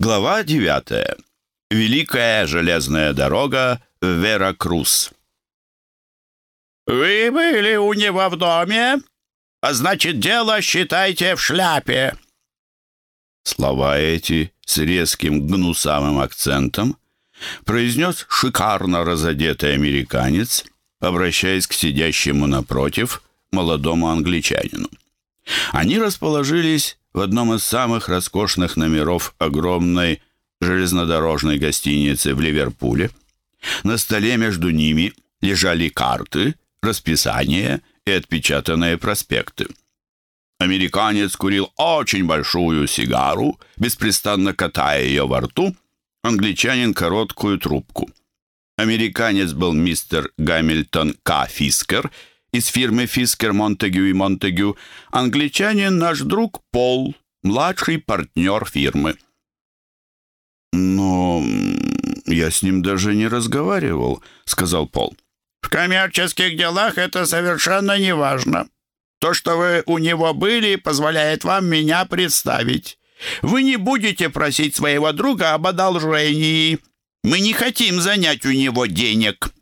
Глава 9. Великая железная дорога в Веракрус. «Вы были у него в доме, а значит, дело считайте в шляпе». Слова эти с резким гнусавым акцентом произнес шикарно разодетый американец, обращаясь к сидящему напротив молодому англичанину. Они расположились в одном из самых роскошных номеров огромной железнодорожной гостиницы в Ливерпуле. На столе между ними лежали карты, расписание и отпечатанные проспекты. Американец курил очень большую сигару, беспрестанно катая ее во рту, англичанин короткую трубку. Американец был мистер Гамильтон К. Фискер – из фирмы Фискер Монтегю и Монтегю, англичанин наш друг Пол, младший партнер фирмы. «Но я с ним даже не разговаривал», — сказал Пол. «В коммерческих делах это совершенно не важно. То, что вы у него были, позволяет вам меня представить. Вы не будете просить своего друга об одолжении. Мы не хотим занять у него денег».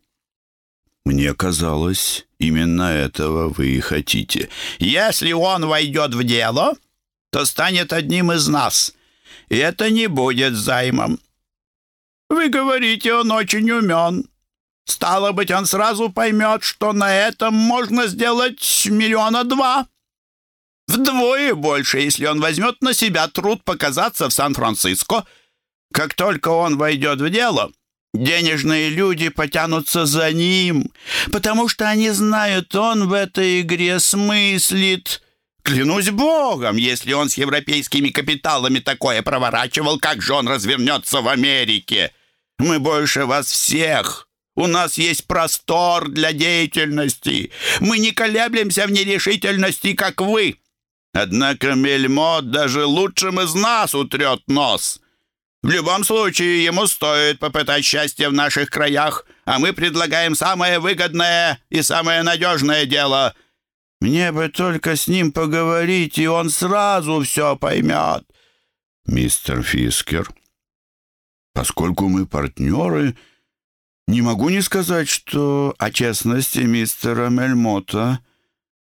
«Мне казалось, именно этого вы и хотите». «Если он войдет в дело, то станет одним из нас, и это не будет займом. Вы говорите, он очень умен. Стало быть, он сразу поймет, что на этом можно сделать миллиона два. Вдвое больше, если он возьмет на себя труд показаться в Сан-Франциско. Как только он войдет в дело, Денежные люди потянутся за ним, потому что они знают, он в этой игре смыслит. Клянусь богом, если он с европейскими капиталами такое проворачивал, как же он развернется в Америке? Мы больше вас всех. У нас есть простор для деятельности. Мы не колеблемся в нерешительности, как вы. Однако Мельмот даже лучшим из нас утрет нос». В любом случае, ему стоит попытать счастье в наших краях, а мы предлагаем самое выгодное и самое надежное дело. Мне бы только с ним поговорить, и он сразу все поймет. Мистер Фискер, поскольку мы партнеры, не могу не сказать, что о честности мистера Мельмота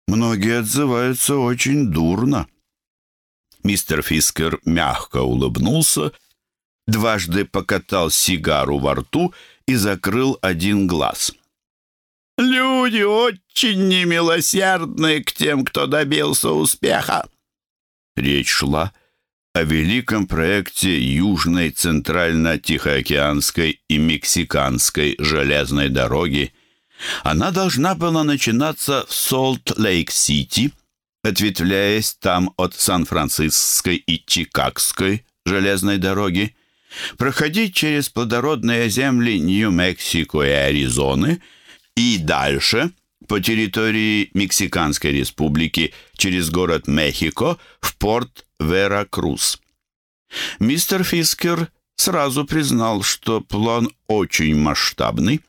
многие отзываются очень дурно. Мистер Фискер мягко улыбнулся дважды покатал сигару во рту и закрыл один глаз. «Люди очень немилосердны к тем, кто добился успеха». Речь шла о великом проекте Южной Центрально-Тихоокеанской и Мексиканской железной дороги. Она должна была начинаться в Солт-Лейк-Сити, ответвляясь там от Сан-Францисской и Чикагской железной дороги, проходить через плодородные земли Нью-Мексико и Аризоны и дальше по территории Мексиканской республики через город Мехико в порт Веракрус. Мистер Фискер сразу признал, что план очень масштабный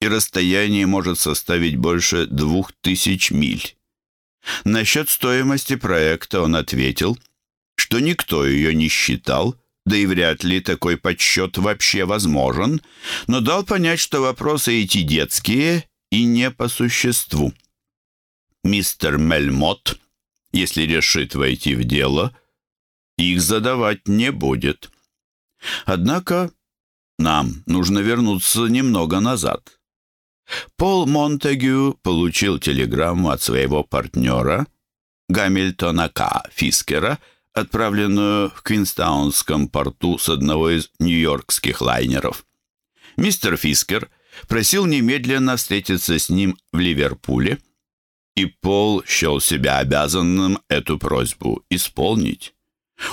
и расстояние может составить больше двух тысяч миль. Насчет стоимости проекта он ответил, что никто ее не считал, да и вряд ли такой подсчет вообще возможен, но дал понять, что вопросы эти детские и не по существу. Мистер Мельмот, если решит войти в дело, их задавать не будет. Однако нам нужно вернуться немного назад. Пол Монтегю получил телеграмму от своего партнера Гамильтона К. Фискера – отправленную в Квинстаунском порту с одного из нью-йоркских лайнеров. Мистер Фискер просил немедленно встретиться с ним в Ливерпуле, и Пол счел себя обязанным эту просьбу исполнить.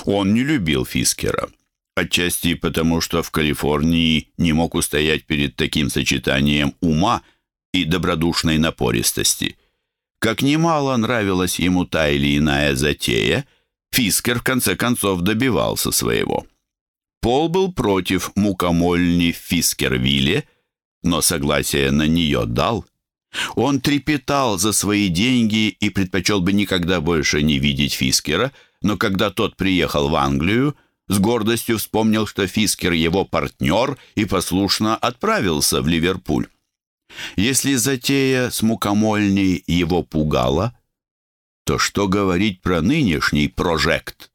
Он не любил Фискера, отчасти потому, что в Калифорнии не мог устоять перед таким сочетанием ума и добродушной напористости. Как немало нравилась ему та или иная затея, Фискер в конце концов добивался своего. Пол был против мукомольни в Фискервилле, но согласие на нее дал. Он трепетал за свои деньги и предпочел бы никогда больше не видеть Фискера, но когда тот приехал в Англию, с гордостью вспомнил, что Фискер его партнер и послушно отправился в Ливерпуль. Если затея с мукомольней его пугала, то что говорить про нынешний прожект?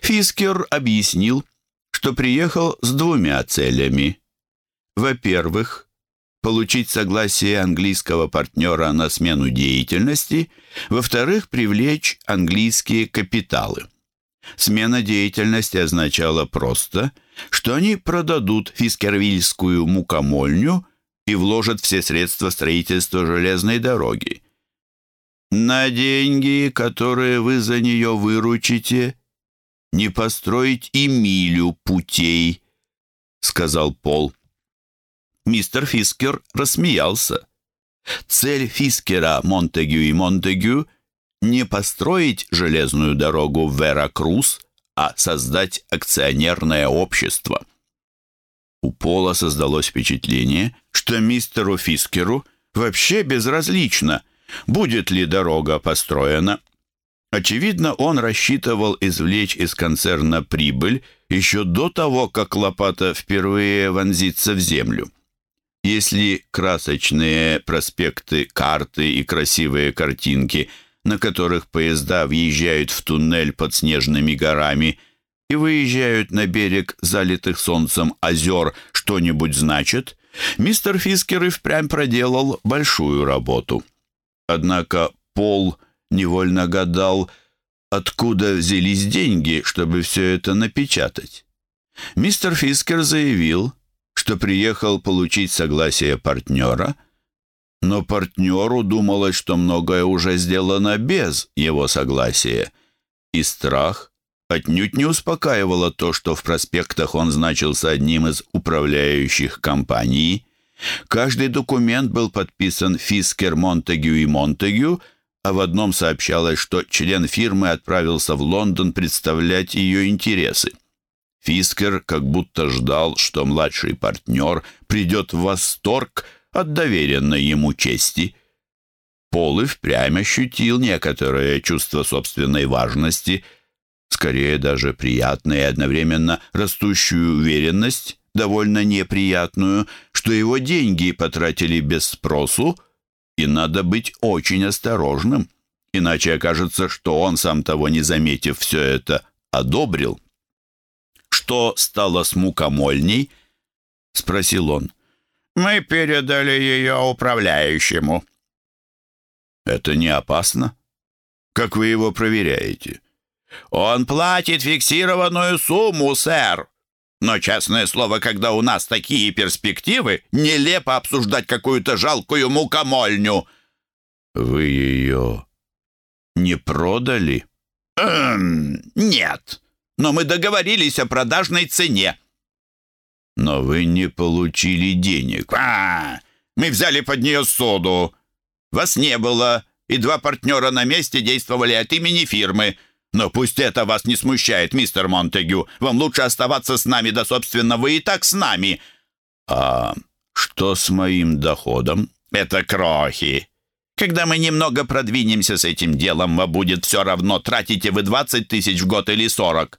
Фискер объяснил, что приехал с двумя целями. Во-первых, получить согласие английского партнера на смену деятельности, во-вторых, привлечь английские капиталы. Смена деятельности означала просто, что они продадут фискервильскую мукомольню и вложат все средства строительства железной дороги. На деньги, которые вы за нее выручите, не построить и милю путей, сказал Пол. Мистер Фискер рассмеялся. Цель Фискера, Монтегю и Монтегю не построить железную дорогу в Веракрус, а создать акционерное общество. У Пола создалось впечатление, что мистеру Фискеру вообще безразлично, будет ли дорога построена. Очевидно, он рассчитывал извлечь из концерна прибыль еще до того, как лопата впервые вонзится в землю. Если красочные проспекты, карты и красивые картинки – на которых поезда въезжают в туннель под снежными горами и выезжают на берег залитых солнцем озер, что-нибудь значит, мистер Фискер и впрямь проделал большую работу. Однако Пол невольно гадал, откуда взялись деньги, чтобы все это напечатать. Мистер Фискер заявил, что приехал получить согласие партнера – но партнеру думалось, что многое уже сделано без его согласия. И страх отнюдь не успокаивало то, что в проспектах он значился одним из управляющих компаний. Каждый документ был подписан Фискер, Монтегю и Монтегю, а в одном сообщалось, что член фирмы отправился в Лондон представлять ее интересы. Фискер как будто ждал, что младший партнер придет в восторг – от доверенной ему чести. Пол и впрямь ощутил некоторое чувство собственной важности, скорее даже приятное и одновременно растущую уверенность, довольно неприятную, что его деньги потратили без спросу, и надо быть очень осторожным, иначе окажется, что он, сам того не заметив, все это одобрил. «Что стало с мукомольней?» — спросил он. Мы передали ее управляющему». «Это не опасно? Как вы его проверяете?» «Он платит фиксированную сумму, сэр. Но, честное слово, когда у нас такие перспективы, нелепо обсуждать какую-то жалкую мукомольню». «Вы ее не продали?» «Эм, нет. Но мы договорились о продажной цене. Но вы не получили денег. А, мы взяли под нее соду. Вас не было, и два партнера на месте действовали от имени фирмы. Но пусть это вас не смущает, мистер Монтегю. Вам лучше оставаться с нами, да, собственно, вы и так с нами. А что с моим доходом? Это крохи. Когда мы немного продвинемся с этим делом, вам будет все равно, тратите вы 20 тысяч в год или 40.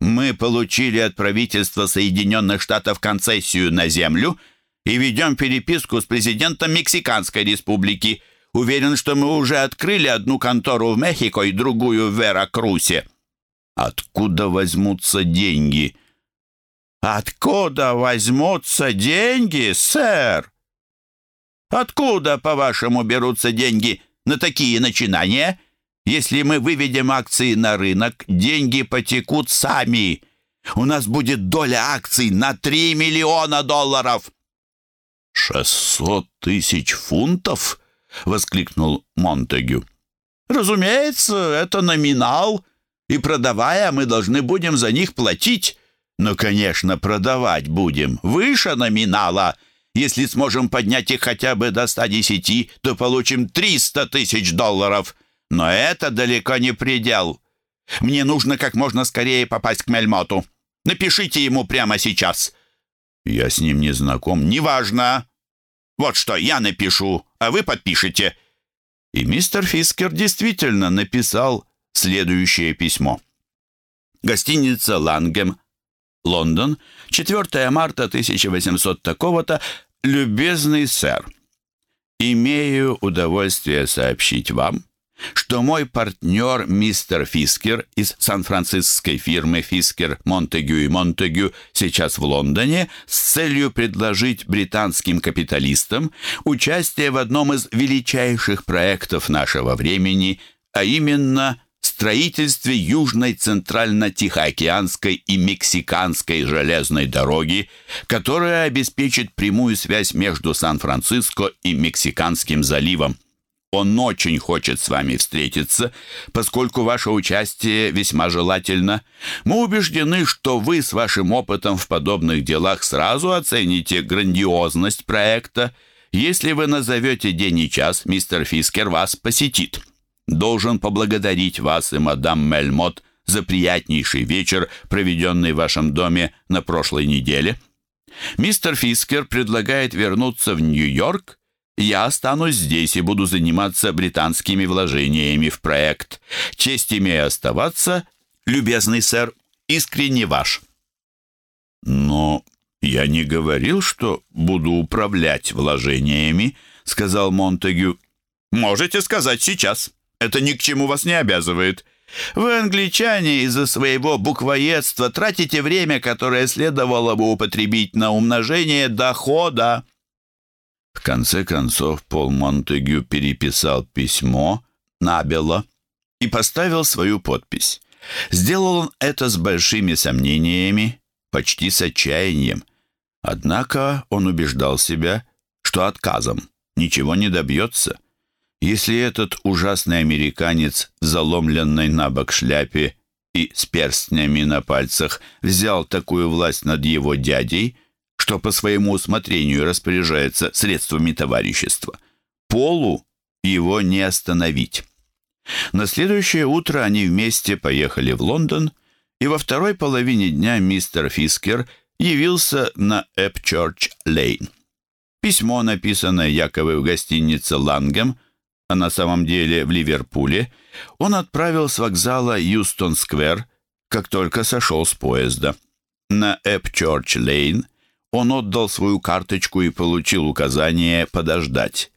Мы получили от правительства Соединенных Штатов концессию на землю и ведем переписку с президентом Мексиканской республики. Уверен, что мы уже открыли одну контору в Мехико и другую в Веракрусе. Откуда возьмутся деньги? Откуда возьмутся деньги, сэр? Откуда, по-вашему, берутся деньги на такие начинания? Если мы выведем акции на рынок, деньги потекут сами. У нас будет доля акций на 3 миллиона долларов». «Шестьсот тысяч фунтов?» — воскликнул Монтегю. «Разумеется, это номинал, и продавая, мы должны будем за них платить. Но, конечно, продавать будем выше номинала. Если сможем поднять их хотя бы до 110, то получим 300 тысяч долларов». Но это далеко не предел. Мне нужно как можно скорее попасть к Мельмоту. Напишите ему прямо сейчас». «Я с ним не знаком». «Неважно. Вот что, я напишу, а вы подпишете». И мистер Фискер действительно написал следующее письмо. Гостиница «Лангем», Лондон, 4 марта 1800 такого-то, «Любезный сэр, имею удовольствие сообщить вам, что мой партнер мистер Фискер из сан-францискской фирмы Фискер Монтегю и Монтегю сейчас в Лондоне с целью предложить британским капиталистам участие в одном из величайших проектов нашего времени, а именно строительстве Южной Центрально-Тихоокеанской и Мексиканской железной дороги, которая обеспечит прямую связь между Сан-Франциско и Мексиканским заливом. Он очень хочет с вами встретиться, поскольку ваше участие весьма желательно. Мы убеждены, что вы с вашим опытом в подобных делах сразу оцените грандиозность проекта. Если вы назовете день и час, мистер Фискер вас посетит. Должен поблагодарить вас и мадам Мельмот за приятнейший вечер, проведенный в вашем доме на прошлой неделе. Мистер Фискер предлагает вернуться в Нью-Йорк я останусь здесь и буду заниматься британскими вложениями в проект. Честь имея оставаться, любезный сэр, искренне ваш». «Но я не говорил, что буду управлять вложениями», — сказал Монтегю. «Можете сказать сейчас. Это ни к чему вас не обязывает. Вы, англичане, из-за своего буквоедства тратите время, которое следовало бы употребить на умножение дохода». В конце концов Пол Монтегю переписал письмо набело и поставил свою подпись. Сделал он это с большими сомнениями, почти с отчаянием. Однако он убеждал себя, что отказом ничего не добьется. Если этот ужасный американец в заломленной на бок шляпе и с перстнями на пальцах взял такую власть над его дядей – что по своему усмотрению распоряжается средствами товарищества. Полу его не остановить. На следующее утро они вместе поехали в Лондон, и во второй половине дня мистер Фискер явился на Эпчорч-Лейн. Письмо, написанное якобы в гостинице «Лангем», а на самом деле в Ливерпуле, он отправил с вокзала Юстон-сквер, как только сошел с поезда. На Эпчорч-Лейн – он отдал свою карточку и получил указание подождать.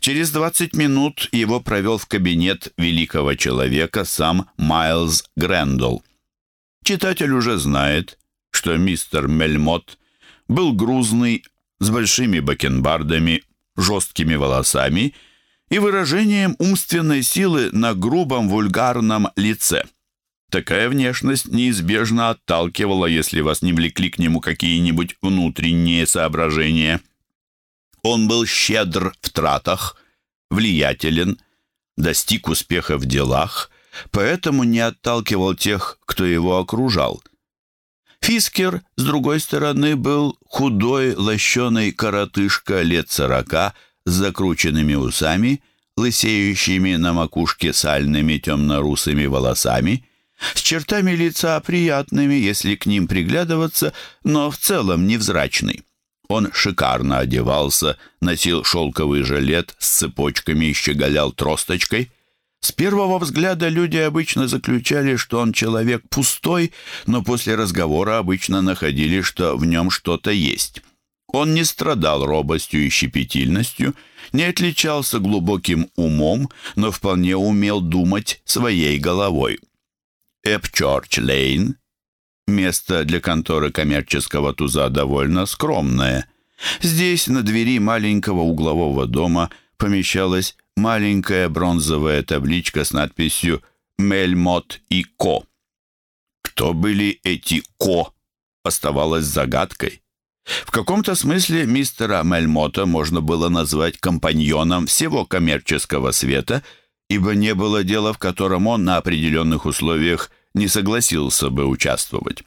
Через 20 минут его провел в кабинет великого человека сам Майлз Грэндалл. Читатель уже знает, что мистер Мельмот был грузный, с большими бакенбардами, жесткими волосами и выражением умственной силы на грубом вульгарном лице. Такая внешность неизбежно отталкивала, если вас не влекли к нему какие-нибудь внутренние соображения. Он был щедр в тратах, влиятелен, достиг успеха в делах, поэтому не отталкивал тех, кто его окружал. Фискер, с другой стороны, был худой, лощеный коротышка лет сорока с закрученными усами, лысеющими на макушке сальными темно-русыми волосами – с чертами лица приятными, если к ним приглядываться, но в целом невзрачный. Он шикарно одевался, носил шелковый жилет с цепочками и щеголял тросточкой. С первого взгляда люди обычно заключали, что он человек пустой, но после разговора обычно находили, что в нем что-то есть. Он не страдал робостью и щепетильностью, не отличался глубоким умом, но вполне умел думать своей головой. Эпчорч-Лейн. Место для конторы коммерческого туза довольно скромное. Здесь на двери маленького углового дома помещалась маленькая бронзовая табличка с надписью «Мельмот и Ко». Кто были эти Ко, оставалось загадкой. В каком-то смысле мистера Мельмота можно было назвать компаньоном всего коммерческого света – ибо не было дела, в котором он на определенных условиях не согласился бы участвовать.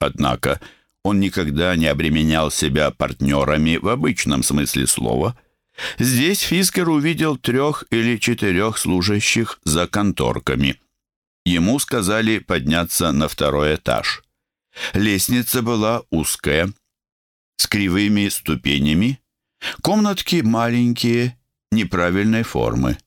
Однако он никогда не обременял себя партнерами в обычном смысле слова. Здесь Фискер увидел трех или четырех служащих за конторками. Ему сказали подняться на второй этаж. Лестница была узкая, с кривыми ступенями, комнатки маленькие, неправильной формы.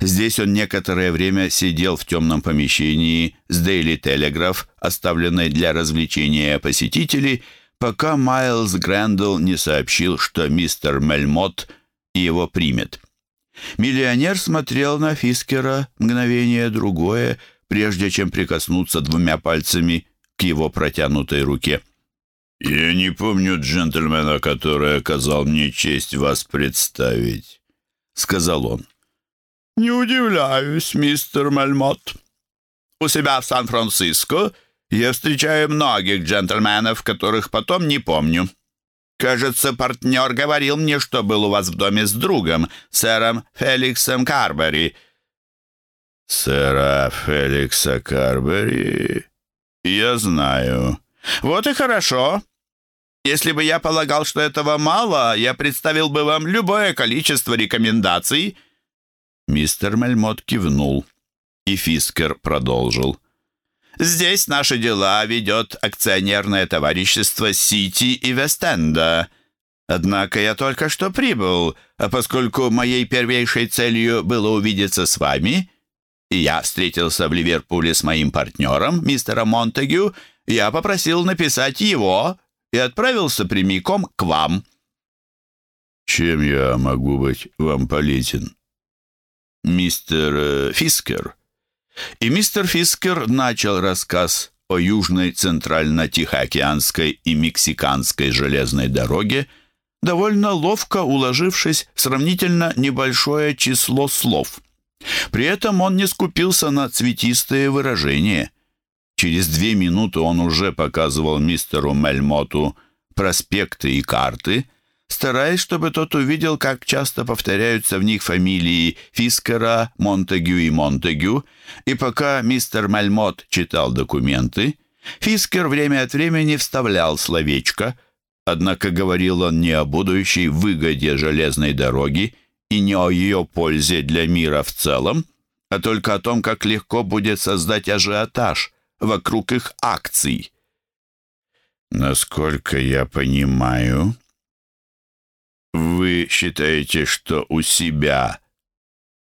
Здесь он некоторое время сидел в темном помещении с Daily Telegraph, оставленной для развлечения посетителей, пока Майлз Грэндл не сообщил, что мистер Мельмот его примет. Миллионер смотрел на Фискера мгновение другое, прежде чем прикоснуться двумя пальцами к его протянутой руке. «Я не помню джентльмена, который оказал мне честь вас представить», — сказал он. «Не удивляюсь, мистер Мельмот. У себя в Сан-Франциско я встречаю многих джентльменов, которых потом не помню. Кажется, партнер говорил мне, что был у вас в доме с другом, сэром Феликсом Карбери». «Сэра Феликса Карбери? Я знаю». «Вот и хорошо. Если бы я полагал, что этого мало, я представил бы вам любое количество рекомендаций». Мистер Мельмот кивнул, и Фискер продолжил. «Здесь наши дела ведет акционерное товарищество Сити и Вестенда. Однако я только что прибыл, а поскольку моей первейшей целью было увидеться с вами, я встретился в Ливерпуле с моим партнером, мистером Монтегю, я попросил написать его и отправился прямиком к вам». «Чем я могу быть вам полезен?» «Мистер э, Фискер». И мистер Фискер начал рассказ о Южной Центрально-Тихоокеанской и Мексиканской железной дороге, довольно ловко уложившись в сравнительно небольшое число слов. При этом он не скупился на цветистые выражения. Через две минуты он уже показывал мистеру Мельмоту проспекты и карты, стараясь, чтобы тот увидел, как часто повторяются в них фамилии Фискера, Монтегю и Монтегю, и пока мистер Мельмот читал документы, Фискер время от времени вставлял словечко, однако говорил он не о будущей выгоде железной дороги и не о ее пользе для мира в целом, а только о том, как легко будет создать ажиотаж – вокруг их акций. Насколько я понимаю, вы считаете, что у себя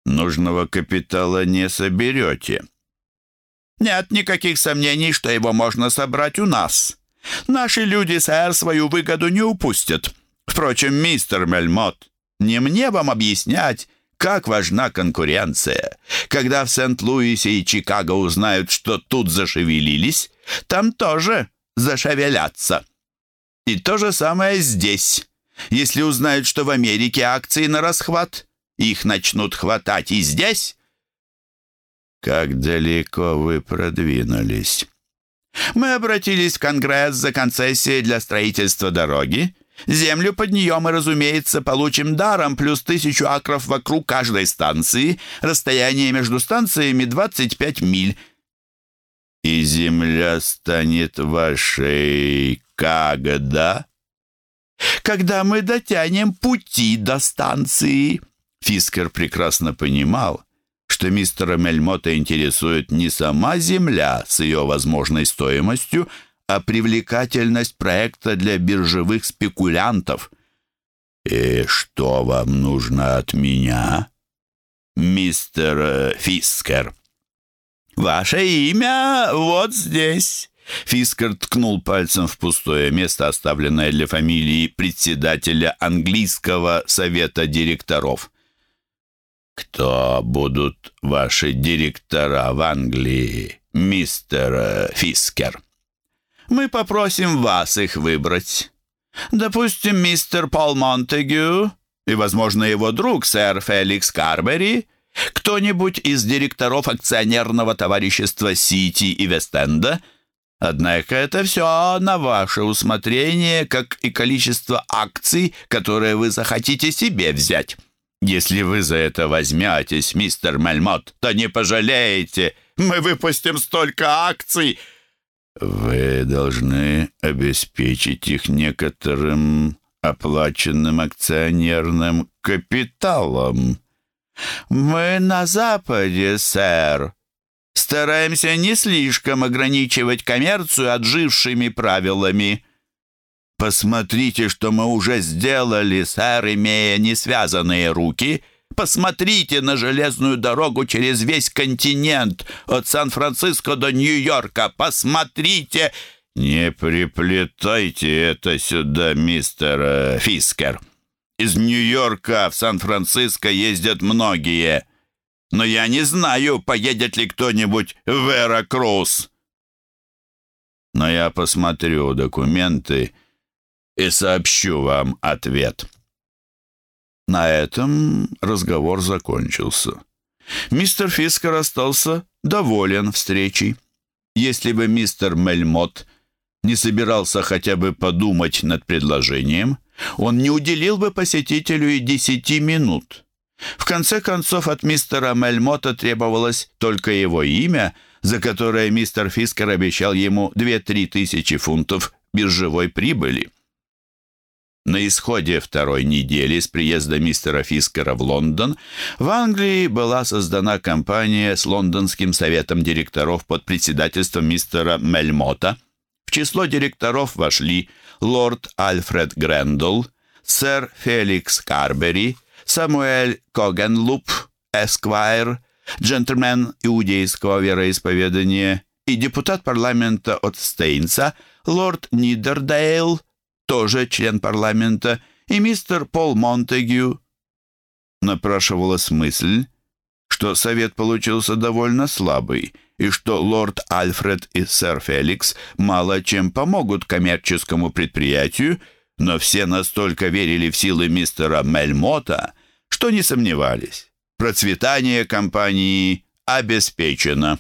нужного капитала не соберете? Нет никаких сомнений, что его можно собрать у нас. Наши люди, сэр, свою выгоду не упустят. Впрочем, мистер Мельмот, не мне вам объяснять, как важна конкуренция. Когда в Сент-Луисе и Чикаго узнают, что тут зашевелились, там тоже зашевелятся. И то же самое здесь. Если узнают, что в Америке акции на расхват, их начнут хватать и здесь. Как далеко вы продвинулись? Мы обратились в Конгресс за концессией для строительства дороги. Землю под нее мы, разумеется, получим даром, плюс тысячу акров вокруг каждой станции. Расстояние между станциями 25 миль. И земля станет вашей когда? Когда мы дотянем пути до станции. Фискер прекрасно понимал, что мистера Мельмота интересует не сама земля с ее возможной стоимостью, а привлекательность проекта для биржевых спекулянтов. «И что вам нужно от меня, мистер Фискер?» «Ваше имя вот здесь». Фискер ткнул пальцем в пустое место, оставленное для фамилии председателя английского совета директоров. «Кто будут ваши директора в Англии, мистер Фискер?» мы попросим вас их выбрать. Допустим, мистер Пол Монтегю и, возможно, его друг, сэр Феликс Карбери, кто-нибудь из директоров акционерного товарищества Сити и Вестенда. Однако это все на ваше усмотрение, как и количество акций, которые вы захотите себе взять. Если вы за это возьметесь, мистер Мельмот, то не пожалеете. Мы выпустим столько акций, вы должны обеспечить их некоторым оплаченным акционерным капиталом. Мы на Западе, сэр. Стараемся не слишком ограничивать коммерцию отжившими правилами. Посмотрите, что мы уже сделали, сэр, имея несвязанные руки, посмотрите на железную дорогу через весь континент, от Сан-Франциско до Нью-Йорка. Посмотрите!» «Не приплетайте это сюда, мистер э, Фискер. Из Нью-Йорка в Сан-Франциско ездят многие, но я не знаю, поедет ли кто-нибудь в Веракрус. Но я посмотрю документы и сообщу вам ответ». На этом разговор закончился. Мистер Фискер остался доволен встречей. Если бы мистер Мельмот не собирался хотя бы подумать над предложением, он не уделил бы посетителю и десяти минут. В конце концов, от мистера Мельмота требовалось только его имя, за которое мистер Фискер обещал ему две-три тысячи фунтов биржевой прибыли. На исходе второй недели с приезда мистера Фискера в Лондон в Англии была создана компания с лондонским советом директоров под председательством мистера Мельмота. В число директоров вошли лорд Альфред Грэндалл, сэр Феликс Карбери, Самуэль Когенлуп, эсквайр, джентльмен иудейского вероисповедания и депутат парламента от Стейнса, лорд Нидердейл, тоже член парламента, и мистер Пол Монтегю. Напрашивалась мысль, что совет получился довольно слабый, и что лорд Альфред и сэр Феликс мало чем помогут коммерческому предприятию, но все настолько верили в силы мистера Мельмота, что не сомневались. Процветание компании обеспечено.